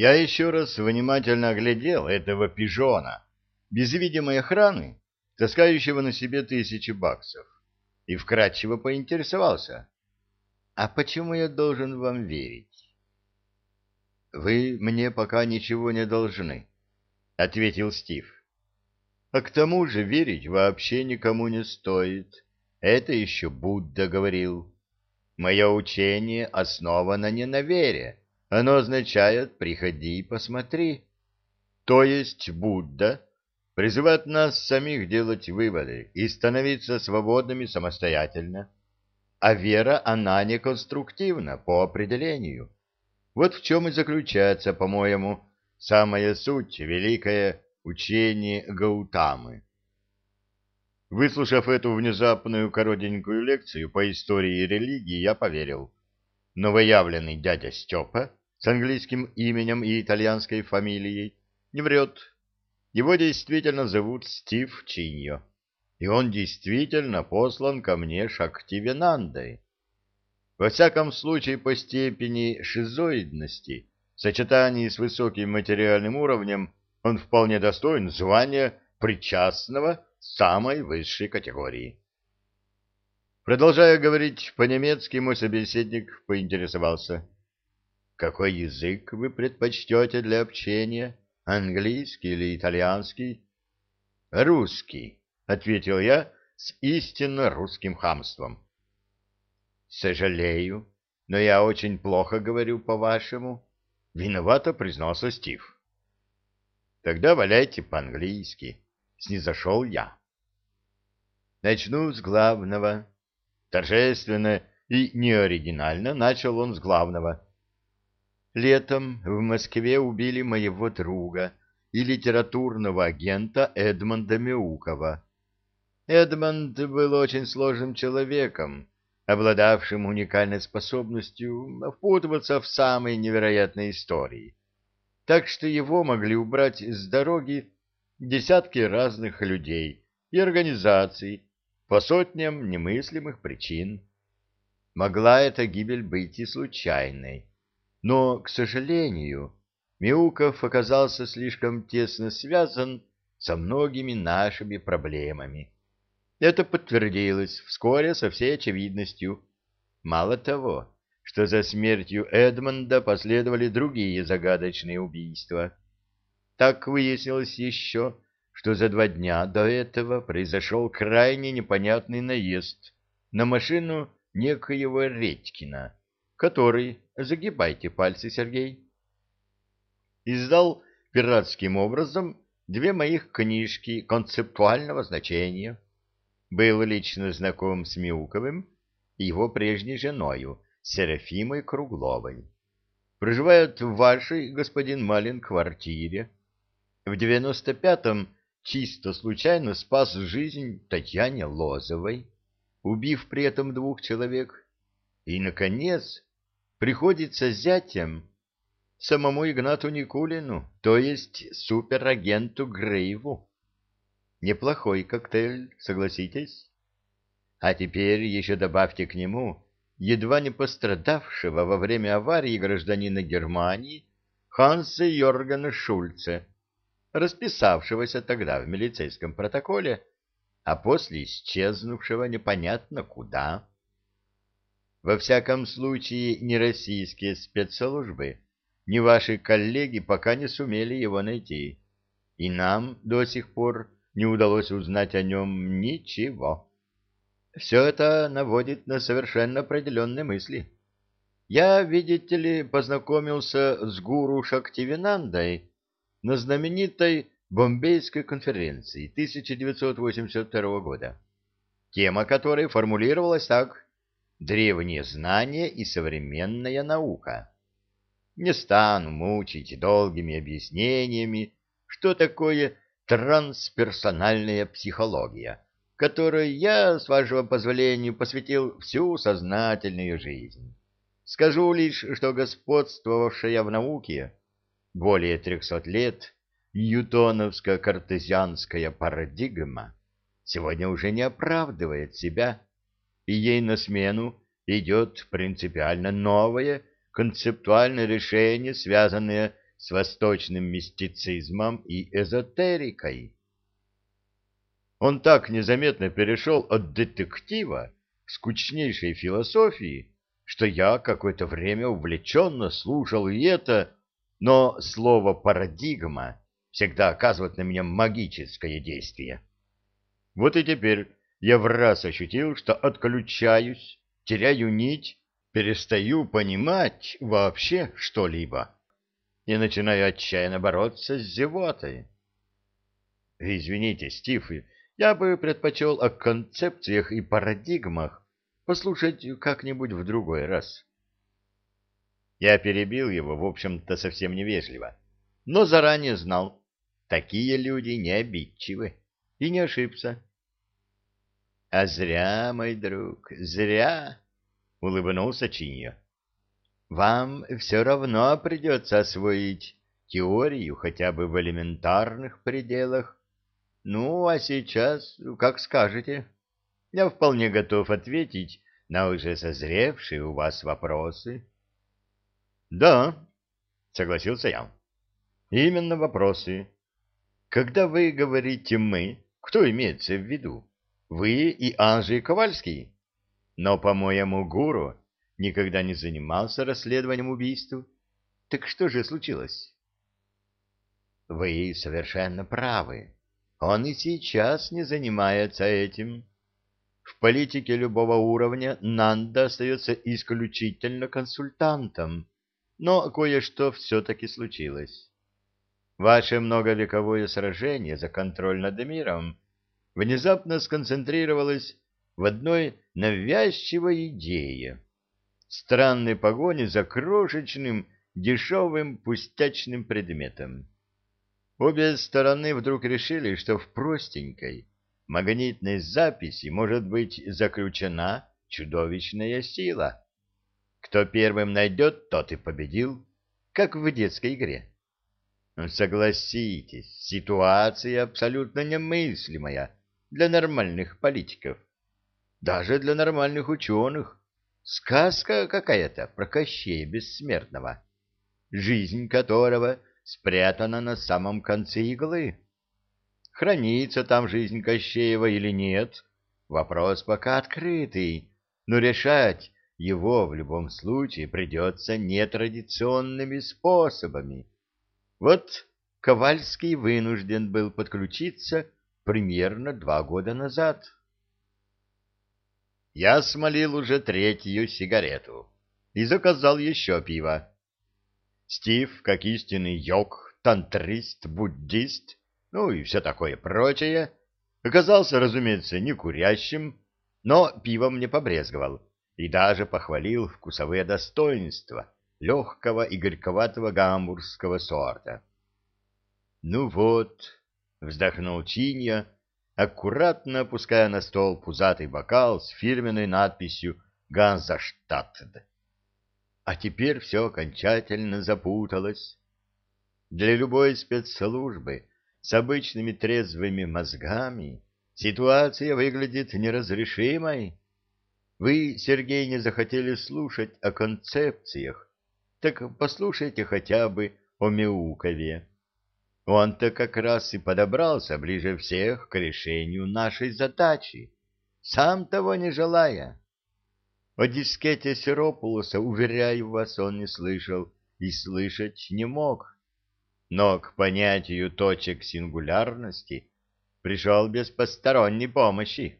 Я еще раз внимательно оглядел этого пижона, без видимой охраны, таскающего на себе тысячи баксов, и вкратчиво поинтересовался. «А почему я должен вам верить?» «Вы мне пока ничего не должны», — ответил Стив. «А к тому же верить вообще никому не стоит. Это еще Будда говорил. Мое учение основано не на вере, оно означает «приходи и посмотри». То есть Будда призывает нас самих делать выводы и становиться свободными самостоятельно. А вера, она не конструктивна по определению. Вот в чем и заключается, по-моему, самая суть великое учение Гаутамы. Выслушав эту внезапную коротенькую лекцию по истории и религии, я поверил. Новоявленный дядя Степа с английским именем и итальянской фамилией не врет. Его действительно зовут Стив Чиньо, и он действительно послан ко мне Шактивенандой. Во всяком случае, по степени шизоидности, в сочетании с высоким материальным уровнем, он вполне достоин звания причастного самой высшей категории. Продолжая говорить по-немецки, мой собеседник поинтересовался — какой язык вы предпочтете для общения, английский или итальянский? Русский, ответил я с истинно русским хамством. Сожалею, но я очень плохо говорю по-вашему. Виновато признался Стив. Тогда валяйте по-английски. Снизошел я. Начну с главного. Торжественно и неоригинально начал он с главного — Летом в Москве убили моего друга и литературного агента Эдмонда Мяукова. Эдмонд был очень сложным человеком, обладавшим уникальной способностью впутываться в самые невероятные истории. Так что его могли убрать с дороги десятки разных людей и организаций по сотням немыслимых причин. Могла эта гибель быть и случайной но, к сожалению, Мяуков оказался слишком тесно связан со многими нашими проблемами. Это подтвердилось вскоре со всей очевидностью. Мало того, что за смертью Эдмонда последовали другие загадочные убийства. Так выяснилось еще, что за два дня до этого произошел крайне непонятный наезд на машину некоего Редькина, который, загибайте пальцы, Сергей, издал пиратским образом две моих книжки концептуального значения. Был лично знаком с Мяуковым и его прежней женою, Серафимой Кругловой. Проживают в вашей, господин Малин, квартире. В девяносто пятом чисто случайно спас жизнь Татьяне Лозовой, убив при этом двух человек. И, наконец, приходится зятем самому Игнату Никулину, то есть суперагенту Грейву. Неплохой коктейль, согласитесь? А теперь еще добавьте к нему едва не пострадавшего во время аварии гражданина Германии Ханса Йоргана Шульце, расписавшегося тогда в милицейском протоколе, а после исчезнувшего непонятно куда. Во всяком случае, ни российские спецслужбы, ни ваши коллеги пока не сумели его найти, и нам до сих пор не удалось узнать о нем ничего. Все это наводит на совершенно определенные мысли. Я, видите ли, познакомился с гуру Шактивинандой на знаменитой Бомбейской конференции 1982 года, тема которой формулировалась так древние знания и современная наука. Не стану мучить долгими объяснениями, что такое трансперсональная психология, которой я, с вашего позволения, посвятил всю сознательную жизнь. Скажу лишь, что господствовавшая в науке более трехсот лет ньютоновско-картезианская парадигма сегодня уже не оправдывает себя и ей на смену идет принципиально новое концептуальное решение, связанное с восточным мистицизмом и эзотерикой. Он так незаметно перешел от детектива к скучнейшей философии, что я какое-то время увлеченно слушал и это, но слово «парадигма» всегда оказывает на меня магическое действие. Вот и теперь я в раз ощутил, что отключаюсь, теряю нить, перестаю понимать вообще что-либо и начинаю отчаянно бороться с зевотой. Извините, Стив, я бы предпочел о концепциях и парадигмах послушать как-нибудь в другой раз. Я перебил его, в общем-то, совсем невежливо, но заранее знал, такие люди не обидчивы, и не ошибся. — А зря, мой друг, зря, — улыбнулся Чиньо. — Вам все равно придется освоить теорию хотя бы в элементарных пределах. Ну, а сейчас, как скажете. Я вполне готов ответить на уже созревшие у вас вопросы. — Да, — согласился я. — Именно вопросы. Когда вы говорите «мы», кто имеется в виду? Вы и Анжей Ковальский? Но, по-моему, гуру никогда не занимался расследованием убийств. Так что же случилось? — Вы совершенно правы. Он и сейчас не занимается этим. В политике любого уровня Нанда остается исключительно консультантом, но кое-что все-таки случилось. Ваше многовековое сражение за контроль над миром внезапно сконцентрировалось в одной навязчивой идее — странной погони за крошечным, дешевым, пустячным предметом. Обе стороны вдруг решили, что в простенькой магнитной записи может быть заключена чудовищная сила. Кто первым найдет, тот и победил, как в детской игре. Согласитесь, ситуация абсолютно немыслимая для нормальных политиков, даже для нормальных ученых. Сказка какая-то про Кощея Бессмертного, жизнь которого спрятана на самом конце иглы. Хранится там жизнь Кощеева или нет, вопрос пока открытый, но решать его в любом случае придется нетрадиционными способами. Вот Ковальский вынужден был подключиться примерно два года назад. Я смолил уже третью сигарету и заказал еще пиво. Стив, как истинный йог, тантрист, буддист, ну и все такое прочее, оказался, разумеется, не курящим, но пивом не побрезговал и даже похвалил вкусовые достоинства легкого и горьковатого гамбургского сорта. «Ну вот», — вздохнул Чинья, аккуратно опуская на стол пузатый бокал с фирменной надписью «Ганзаштадт». А теперь все окончательно запуталось. Для любой спецслужбы с обычными трезвыми мозгами ситуация выглядит неразрешимой. Вы, Сергей, не захотели слушать о концепциях, так послушайте хотя бы о Мяукове. Он-то как раз и подобрался ближе всех к решению нашей задачи, сам того не желая. О дискете Серопулоса, уверяю вас, он не слышал и слышать не мог. Но к понятию точек сингулярности пришел без посторонней помощи.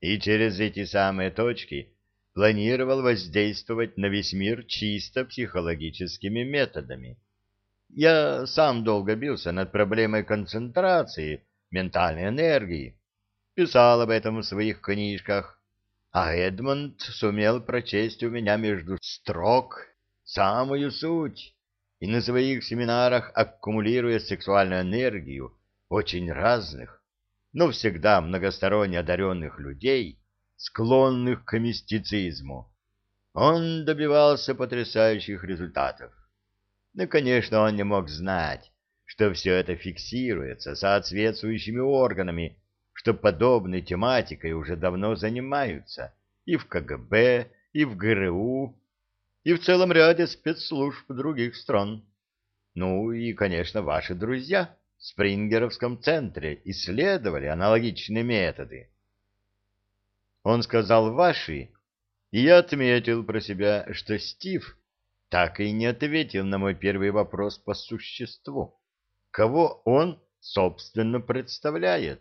И через эти самые точки планировал воздействовать на весь мир чисто психологическими методами. Я сам долго бился над проблемой концентрации ментальной энергии, писал об этом в своих книжках, а Эдмонд сумел прочесть у меня между строк самую суть и на своих семинарах, аккумулируя сексуальную энергию очень разных, но всегда многосторонне одаренных людей, склонных к мистицизму, он добивался потрясающих результатов. Но, конечно, он не мог знать, что все это фиксируется соответствующими органами что подобной тематикой уже давно занимаются и в КГБ, и в ГРУ, и в целом ряде спецслужб других стран. Ну и, конечно, ваши друзья в Спрингеровском центре исследовали аналогичные методы. Он сказал «ваши», и я отметил про себя, что Стив так и не ответил на мой первый вопрос по существу. Кого он, собственно, представляет?